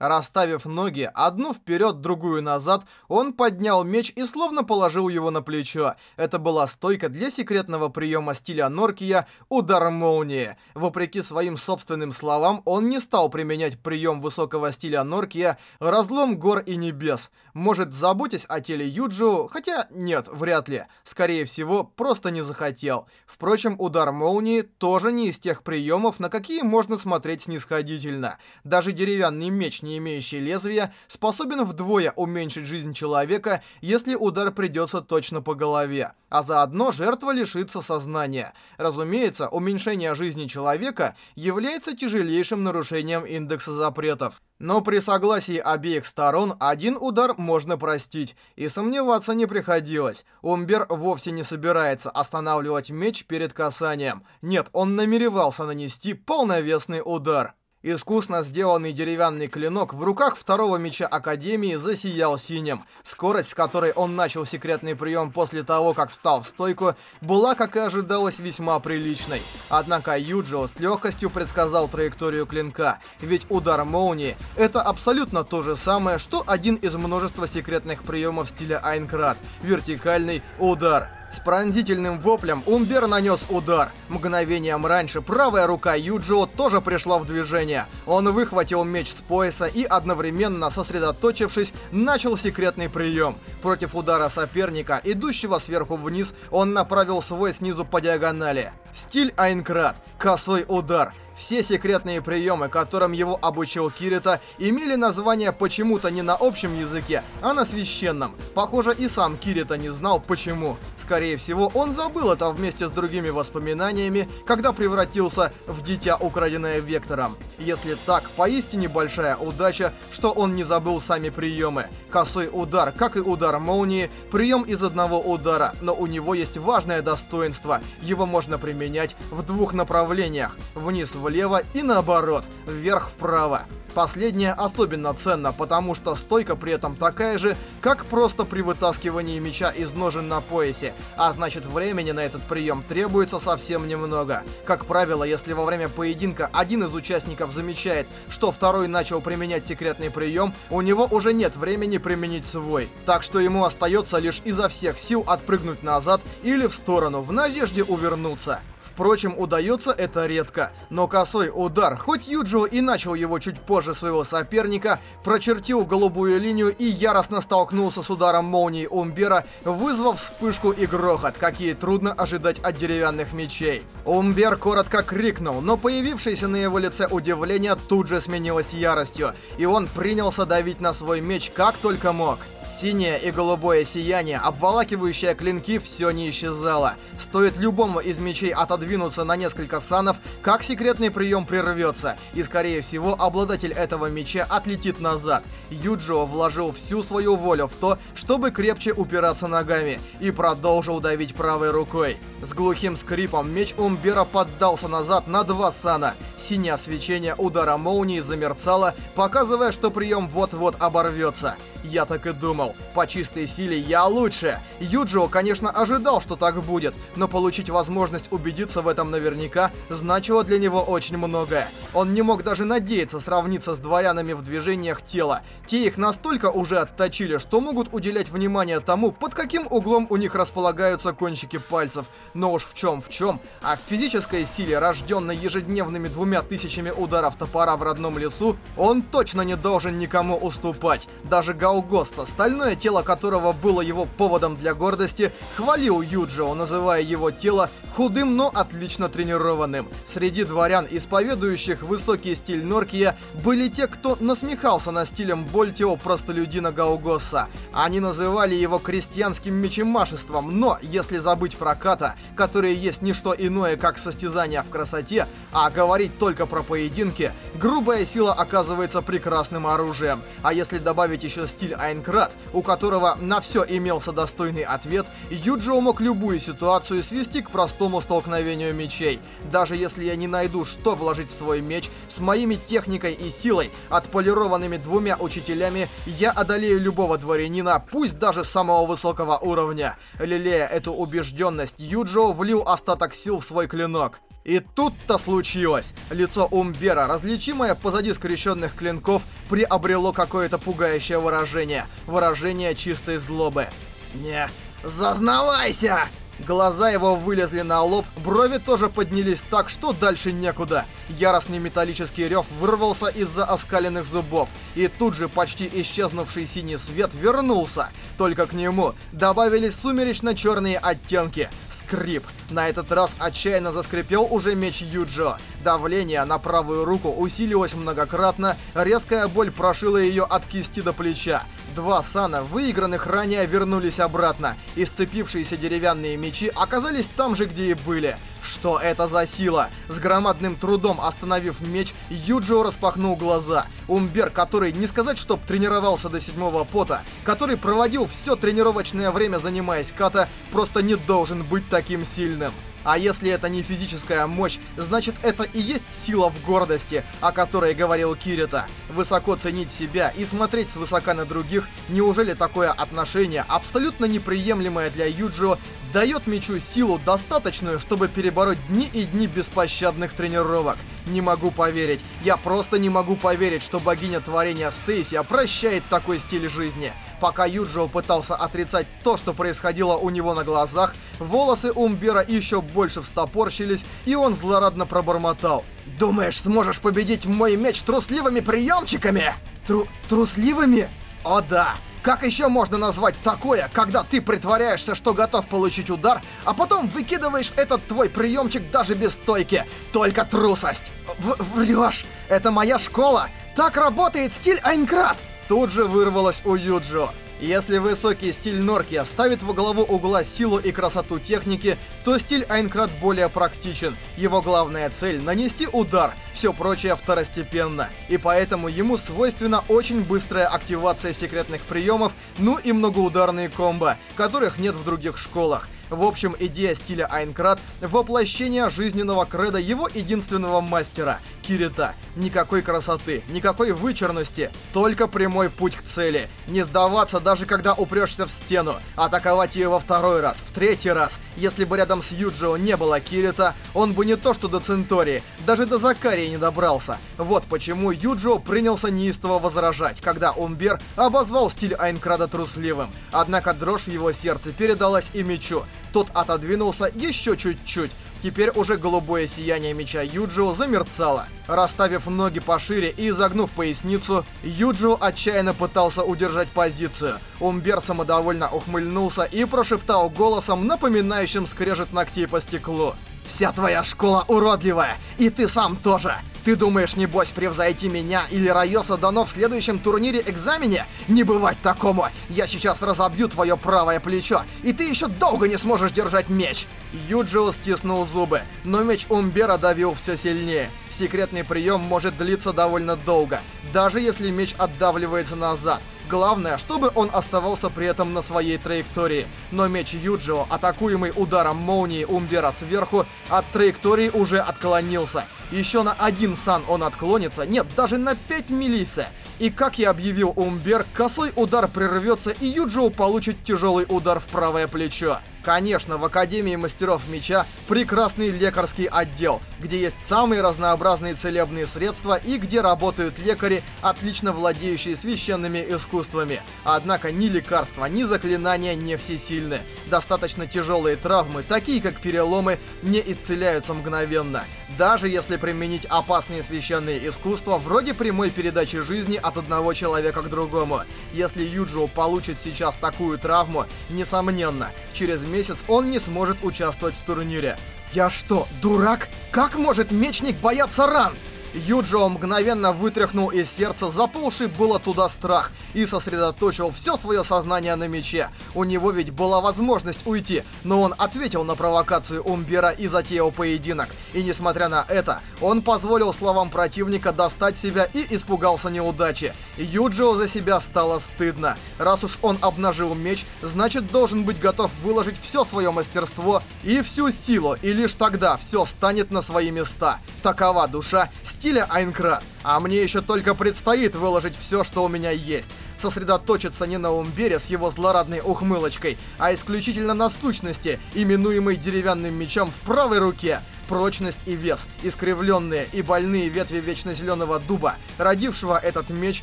Расставив ноги, одну вперед, другую назад, он поднял меч и словно положил его на плечо. Это была стойка для секретного приема стиля Норкия «Удар молнии». Вопреки своим собственным словам, он не стал применять прием высокого стиля Норкия «Разлом гор и небес». Может, заботясь о теле Юджио, хотя нет, вряд ли. Скорее всего, просто не захотел. Впрочем, удар молнии тоже не из тех приемов, на какие можно смотреть снисходительно. Даже деревянный меч не не имеющий лезвия, способен вдвое уменьшить жизнь человека, если удар придется точно по голове, а заодно жертва лишится сознания. Разумеется, уменьшение жизни человека является тяжелейшим нарушением индекса запретов. Но при согласии обеих сторон один удар можно простить, и сомневаться не приходилось. Умбер вовсе не собирается останавливать меч перед касанием. Нет, он намеревался нанести полновесный удар. Искусно сделанный деревянный клинок в руках второго меча Академии засиял синим. Скорость, с которой он начал секретный прием после того, как встал в стойку, была, как и ожидалось, весьма приличной. Однако Юджио с легкостью предсказал траекторию клинка, ведь удар молнии — это абсолютно то же самое, что один из множества секретных приемов стиля Айнкрат — вертикальный удар — с пронзительным воплем Умбер нанес удар. Мгновением раньше правая рука Юджио тоже пришла в движение. Он выхватил меч с пояса и одновременно, сосредоточившись, начал секретный прием. Против удара соперника, идущего сверху вниз, он направил свой снизу по диагонали. Стиль Айнкрат. Косой удар. Все секретные приемы, которым его обучил Кирита, имели название почему-то не на общем языке, а на священном. Похоже, и сам Кирита не знал почему. Скорее всего, он забыл это вместе с другими воспоминаниями, когда превратился в дитя, украденное Вектором. Если так, поистине большая удача, что он не забыл сами приемы. Косой удар, как и удар молнии, прием из одного удара, но у него есть важное достоинство. Его можно применять в двух направлениях. Вниз-вверх влево и наоборот, вверх-вправо. Последнее особенно ценно, потому что стойка при этом такая же, как просто при вытаскивании меча из ножен на поясе, а значит времени на этот прием требуется совсем немного. Как правило, если во время поединка один из участников замечает, что второй начал применять секретный прием, у него уже нет времени применить свой. Так что ему остается лишь изо всех сил отпрыгнуть назад или в сторону, в надежде увернуться. Впрочем, удается это редко. Но косой удар, хоть Юджио и начал его чуть позже своего соперника, прочертил голубую линию и яростно столкнулся с ударом молнии Умбера, вызвав вспышку и грохот, какие трудно ожидать от деревянных мечей. Умбер коротко крикнул, но появившееся на его лице удивление тут же сменилось яростью, и он принялся давить на свой меч как только мог. Синее и голубое сияние, обволакивающее клинки, все не исчезало. Стоит любому из мечей отодвинуться на несколько санов, как секретный прием прервется, и скорее всего обладатель этого меча отлетит назад. Юджио вложил всю свою волю в то, чтобы крепче упираться ногами, и продолжил давить правой рукой. С глухим скрипом меч Умбера поддался назад на два сана. Синее свечение удара молнии замерцало, показывая, что прием вот-вот оборвется. Я так и думал. По чистой силе я лучше. Юджио, конечно, ожидал, что так будет, но получить возможность убедиться в этом наверняка значило для него очень многое. Он не мог даже надеяться сравниться с дворянами в движениях тела. Те их настолько уже отточили, что могут уделять внимание тому, под каким углом у них располагаются кончики пальцев. Но уж в чем в чем, а в физической силе, рожденной ежедневными двумя тысячами ударов топора в родном лесу, он точно не должен никому уступать. Даже Гао Гаугосса, стальное тело которого было его поводом для гордости, хвалил Юджио, называя его тело худым, но отлично тренированным. Среди дворян, исповедующих высокий стиль Норкия, были те, кто насмехался над стилем Больтио простолюдина Гаугосса. Они называли его крестьянским мечемашеством, но, если забыть про ката, которые есть не что иное, как состязания в красоте, а говорить только про поединки, грубая сила оказывается прекрасным оружием. А если добавить еще стиль Айнкрат, у которого на все имелся достойный ответ, Юджио мог любую ситуацию свести к простому столкновению мечей. Даже если я не найду, что вложить в свой меч, с моими техникой и силой, отполированными двумя учителями, я одолею любого дворянина, пусть даже самого высокого уровня. Лелея эту убежденность, Юджио влил остаток сил в свой клинок. И тут-то случилось. Лицо Умбера, различимое позади скрещенных клинков, приобрело какое-то пугающее выражение. Выражение чистой злобы. «Не зазнавайся!» Глаза его вылезли на лоб, брови тоже поднялись так, что дальше некуда. Яростный металлический рев вырвался из-за оскаленных зубов, и тут же почти исчезнувший синий свет вернулся. Только к нему добавились сумеречно-черные оттенки. Скрип. На этот раз отчаянно заскрипел уже меч Юджио. Давление на правую руку усилилось многократно, резкая боль прошила ее от кисти до плеча. Два сана, выигранных ранее, вернулись обратно, и сцепившиеся деревянные мечи оказались там же, где и были. Что это за сила? С громадным трудом остановив меч, Юджио распахнул глаза. Умбер, который, не сказать, чтоб тренировался до седьмого пота, который проводил все тренировочное время, занимаясь ката, просто не должен быть таким сильным. А если это не физическая мощь, значит это и есть сила в гордости, о которой говорил Кирита. Высоко ценить себя и смотреть свысока на других, неужели такое отношение, абсолютно неприемлемое для Юджио, дает мечу силу достаточную, чтобы перебороть дни и дни беспощадных тренировок. Не могу поверить. Я просто не могу поверить, что богиня творения Стейси прощает такой стиль жизни. Пока Юджио пытался отрицать то, что происходило у него на глазах, волосы Умбера еще больше встопорщились, и он злорадно пробормотал. «Думаешь, сможешь победить мой меч трусливыми приемчиками?» Тру трусливыми? О да! Как еще можно назвать такое, когда ты притворяешься, что готов получить удар, а потом выкидываешь этот твой приемчик даже без стойки? Только трусость! В Врешь! Это моя школа! Так работает стиль Айнкрат! Тут же вырвалось у Юджо. Если высокий стиль Норки ставит во главу угла силу и красоту техники, то стиль Айнкрат более практичен. Его главная цель — нанести удар, все прочее второстепенно. И поэтому ему свойственна очень быстрая активация секретных приемов, ну и многоударные комбо, которых нет в других школах. В общем, идея стиля Айнкрат — воплощение жизненного креда его единственного мастера — Кирита. Никакой красоты, никакой вычурности, только прямой путь к цели. Не сдаваться, даже когда упрешься в стену. Атаковать ее во второй раз, в третий раз. Если бы рядом с Юджио не было Кирита, он бы не то что до Центории, даже до Закарии не добрался. Вот почему Юджио принялся неистово возражать, когда Умбер обозвал стиль Айнкрада трусливым. Однако дрожь в его сердце передалась и мечу. Тот отодвинулся еще чуть-чуть, Теперь уже голубое сияние меча Юджио замерцало. Расставив ноги пошире и изогнув поясницу, Юджио отчаянно пытался удержать позицию. Умбер самодовольно ухмыльнулся и прошептал голосом, напоминающим скрежет ногтей по стеклу. «Вся твоя школа уродливая, и ты сам тоже!» Ты думаешь, небось, превзойти меня или Райоса дано в следующем турнире-экзамене? Не бывать такому! Я сейчас разобью твое правое плечо, и ты еще долго не сможешь держать меч!» Юджио стиснул зубы, но меч Умбера давил все сильнее. Секретный прием может длиться довольно долго, даже если меч отдавливается назад. Главное, чтобы он оставался при этом на своей траектории. Но меч Юджио, атакуемый ударом молнии Умбера сверху, от траектории уже отклонился. Еще на один сан он отклонится, нет, даже на 5 миллисе. И как я объявил Умбер, косой удар прервется и Юджио получит тяжелый удар в правое плечо. Конечно, в Академии Мастеров Меча прекрасный лекарский отдел, где есть самые разнообразные целебные средства и где работают лекари, отлично владеющие священными искусствами. Однако ни лекарства, ни заклинания не всесильны. Достаточно тяжелые травмы, такие как переломы, не исцеляются мгновенно. Даже если применить опасные священные искусства, вроде прямой передачи жизни от одного человека к другому. Если Юджио получит сейчас такую травму, несомненно, через месяц он не сможет участвовать в турнире. Я что, дурак? Как может мечник бояться ран? Юджио мгновенно вытряхнул из сердца заползший было туда страх и сосредоточил все свое сознание на мече. У него ведь была возможность уйти, но он ответил на провокацию Умбера и затеял поединок. И несмотря на это, он позволил словам противника достать себя и испугался неудачи. Юджио за себя стало стыдно. Раз уж он обнажил меч, значит должен быть готов выложить все свое мастерство и всю силу, и лишь тогда все станет на свои места. Такова душа стиля Айнкрат. А мне еще только предстоит выложить все, что у меня есть. Сосредоточиться не на Умбере с его злорадной ухмылочкой, а исключительно на сущности, именуемой деревянным мечом в правой руке. прочность и вес, искривленные и больные ветви вечно зеленого дуба, родившего этот меч,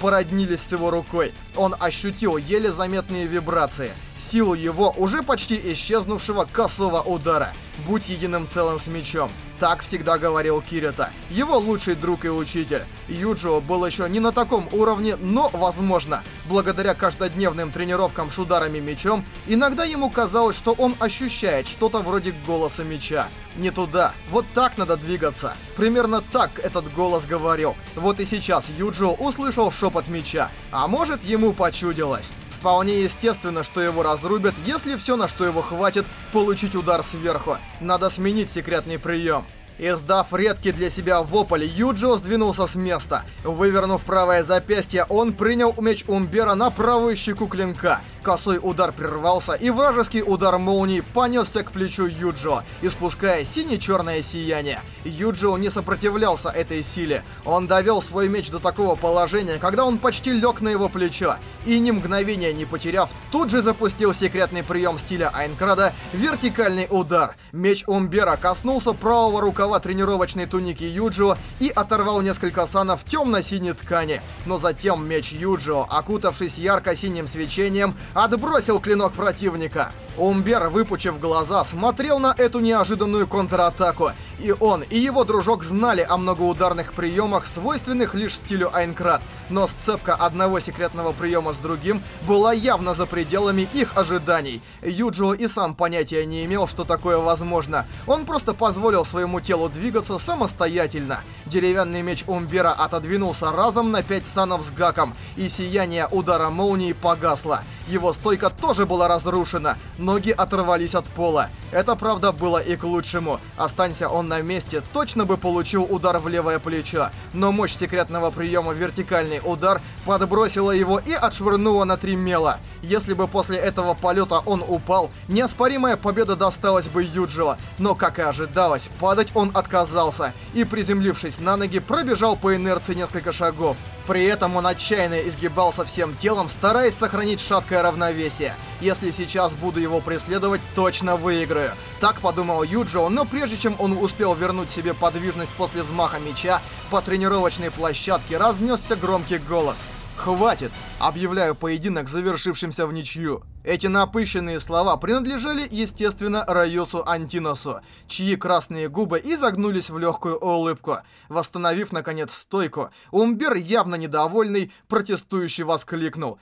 породнились с его рукой. Он ощутил еле заметные вибрации – силу его уже почти исчезнувшего косого удара. Будь единым целым с мечом. Так всегда говорил Кирита, его лучший друг и учитель. Юджио был еще не на таком уровне, но, возможно, благодаря каждодневным тренировкам с ударами мечом, иногда ему казалось, что он ощущает что-то вроде голоса меча. Не туда, вот так надо двигаться. Примерно так этот голос говорил. Вот и сейчас Юджио услышал шепот меча, а может ему почудилось. Вполне естественно, что его разрубят, если все, на что его хватит, получить удар сверху. Надо сменить секретный прием. Издав редкий для себя вопль, Юджио сдвинулся с места. Вывернув правое запястье, он принял меч Умбера на правую щеку клинка. Косой удар прервался, и вражеский удар молнии понесся к плечу Юджио, испуская сине-черное сияние. Юджио не сопротивлялся этой силе. Он довел свой меч до такого положения, когда он почти лег на его плечо, и ни мгновения не потеряв, тут же запустил секретный прием стиля Айнкрада — вертикальный удар. Меч Умбера коснулся правого рукава тренировочной туники Юджио и оторвал несколько санов темно-синей ткани. Но затем меч Юджио, окутавшись ярко-синим свечением, отбросил клинок противника. Умбер, выпучив глаза, смотрел на эту неожиданную контратаку. И он, и его дружок знали о многоударных приемах, свойственных лишь стилю Айнкрат. Но сцепка одного секретного приема с другим была явно за пределами их ожиданий. Юджио и сам понятия не имел, что такое возможно. Он просто позволил своему телу двигаться самостоятельно. Деревянный меч Умбера отодвинулся разом на 5 санов с гаком, и сияние удара молнии погасло. Его стойка тоже была разрушена, ноги оторвались от пола. Это, правда, было и к лучшему. Останься он на месте, точно бы получил удар в левое плечо. Но мощь секретного приема вертикальный удар подбросила его и отшвырнула на три мела. Если бы после этого полета он упал, неоспоримая победа досталась бы Юджио. Но, как и ожидалось, падать он отказался и, приземлившись на ноги, пробежал по инерции несколько шагов. При этом он отчаянно изгибался всем телом, стараясь сохранить шаткое равновесие. Если сейчас буду его преследовать, точно выиграю. Так подумал Юджио, но прежде чем он успел вернуть себе подвижность после взмаха меча, по тренировочной площадке разнесся громкий голос. «Хватит!» Объявляю поединок завершившимся в ничью. Эти напыщенные слова принадлежали, естественно, Райосу Антиносу, чьи красные губы изогнулись в легкую улыбку. Восстановив, наконец, стойку, Умбер, явно недовольный, протестующий воскликнул.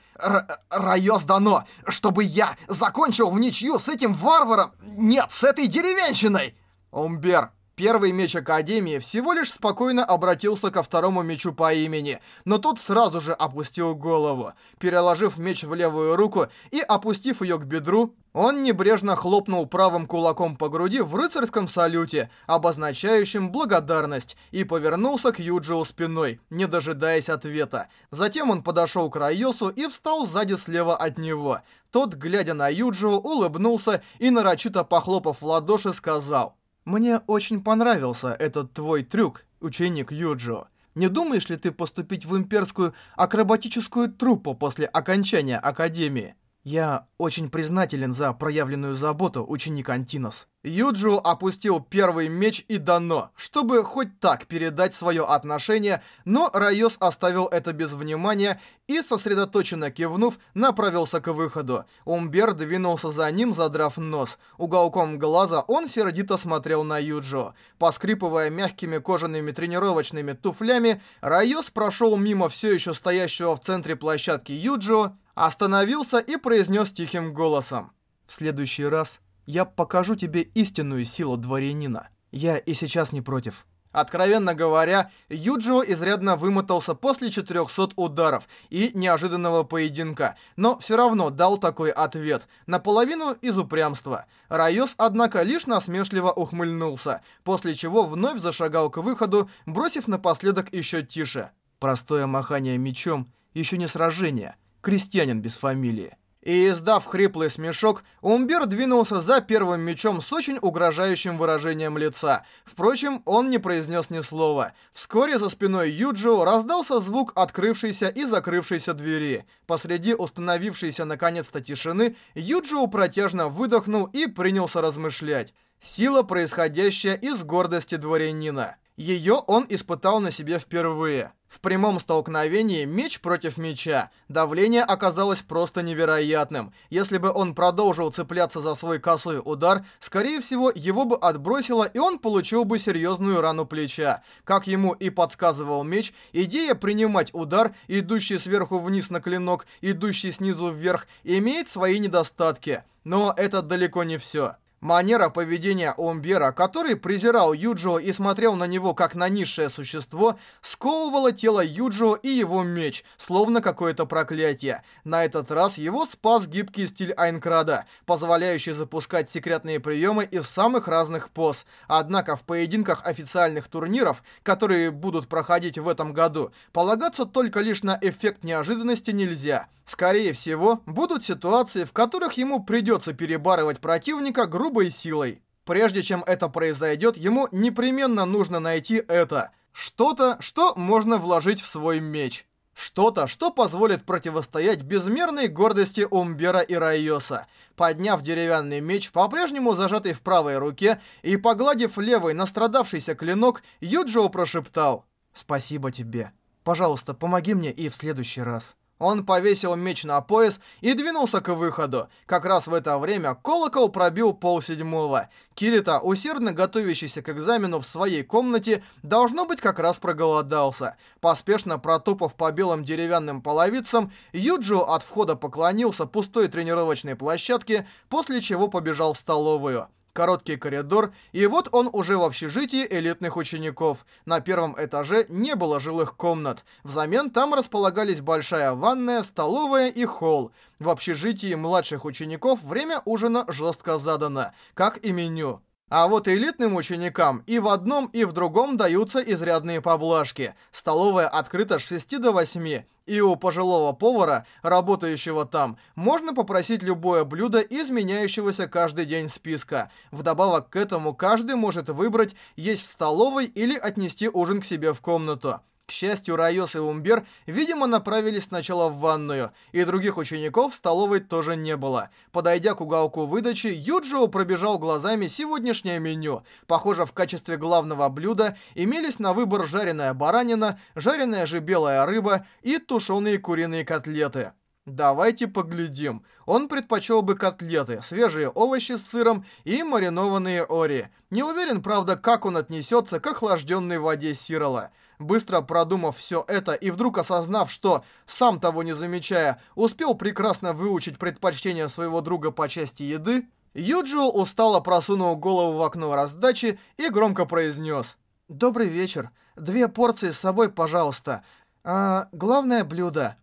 «Райос дано, чтобы я закончил в ничью с этим варваром! Нет, с этой деревенщиной!» Умбер, Первый меч Академии всего лишь спокойно обратился ко второму мечу по имени, но тот сразу же опустил голову. Переложив меч в левую руку и опустив ее к бедру, он небрежно хлопнул правым кулаком по груди в рыцарском салюте, обозначающем благодарность, и повернулся к Юджио спиной, не дожидаясь ответа. Затем он подошел к Райосу и встал сзади слева от него. Тот, глядя на Юджио, улыбнулся и, нарочито похлопав в ладоши, сказал... Мне очень понравился этот твой трюк, ученик Юджо. Не думаешь ли ты поступить в имперскую акробатическую труппу после окончания Академии? Я очень признателен за проявленную заботу, ученик Антинос. Юджио опустил первый меч и дано, чтобы хоть так передать свое отношение, но Райос оставил это без внимания и, сосредоточенно кивнув, направился к выходу. Умбер двинулся за ним, задрав нос. Уголком глаза он сердито смотрел на Юджио. Поскрипывая мягкими кожаными тренировочными туфлями, Райос прошел мимо все еще стоящего в центре площадки Юджио, остановился и произнес тихим голосом. «В следующий раз я покажу тебе истинную силу дворянина. Я и сейчас не против». Откровенно говоря, Юджио изрядно вымотался после 400 ударов и неожиданного поединка, но все равно дал такой ответ, наполовину из упрямства. Райос, однако, лишь насмешливо ухмыльнулся, после чего вновь зашагал к выходу, бросив напоследок еще тише. Простое махание мечом еще не сражение, крестьянин без фамилии и, издав хриплый смешок, Умбер двинулся за первым мечом с очень угрожающим выражением лица. Впрочем, он не произнес ни слова. Вскоре за спиной Юджио раздался звук открывшейся и закрывшейся двери. Посреди установившейся наконец-то тишины Юджио протяжно выдохнул и принялся размышлять. Сила, происходящая из гордости дворянина. Ее он испытал на себе впервые. В прямом столкновении меч против меча. Давление оказалось просто невероятным. Если бы он продолжил цепляться за свой косой удар, скорее всего, его бы отбросило, и он получил бы серьезную рану плеча. Как ему и подсказывал меч, идея принимать удар, идущий сверху вниз на клинок, идущий снизу вверх, имеет свои недостатки. Но это далеко не все. Манера поведения Умбера, который презирал Юджио и смотрел на него как на низшее существо, сковывала тело Юджио и его меч, словно какое-то проклятие. На этот раз его спас гибкий стиль Айнкрада, позволяющий запускать секретные приемы из самых разных поз. Однако в поединках официальных турниров, которые будут проходить в этом году, полагаться только лишь на эффект неожиданности нельзя. Скорее всего, будут ситуации, в которых ему придется перебарывать противника грубой силой. Прежде чем это произойдет, ему непременно нужно найти это. Что-то, что можно вложить в свой меч. Что-то, что позволит противостоять безмерной гордости Умбера и Райоса. Подняв деревянный меч, по-прежнему зажатый в правой руке, и погладив левый настрадавшийся клинок, Юджио прошептал «Спасибо тебе. Пожалуйста, помоги мне и в следующий раз». Он повесил меч на пояс и двинулся к выходу. Как раз в это время колокол пробил полседьмого. Кирита, усердно готовящийся к экзамену в своей комнате, должно быть как раз проголодался. Поспешно протопав по белым деревянным половицам, Юджио от входа поклонился пустой тренировочной площадке, после чего побежал в столовую короткий коридор, и вот он уже в общежитии элитных учеников. На первом этаже не было жилых комнат. Взамен там располагались большая ванная, столовая и холл. В общежитии младших учеников время ужина жестко задано, как и меню. А вот элитным ученикам и в одном, и в другом даются изрядные поблажки. Столовая открыта с 6 до 8, и у пожилого повара, работающего там, можно попросить любое блюдо из меняющегося каждый день списка. Вдобавок к этому каждый может выбрать есть в столовой или отнести ужин к себе в комнату. К счастью, Райос и Умбер, видимо, направились сначала в ванную, и других учеников в столовой тоже не было. Подойдя к уголку выдачи, Юджио пробежал глазами сегодняшнее меню. Похоже, в качестве главного блюда имелись на выбор жареная баранина, жареная же белая рыба и тушеные куриные котлеты. Давайте поглядим. Он предпочел бы котлеты, свежие овощи с сыром и маринованные ори. Не уверен, правда, как он отнесется к охлажденной воде сирола. Быстро продумав все это и вдруг осознав, что, сам того не замечая, успел прекрасно выучить предпочтения своего друга по части еды, Юджио устало просунул голову в окно раздачи и громко произнес. «Добрый вечер. Две порции с собой, пожалуйста. А главное блюдо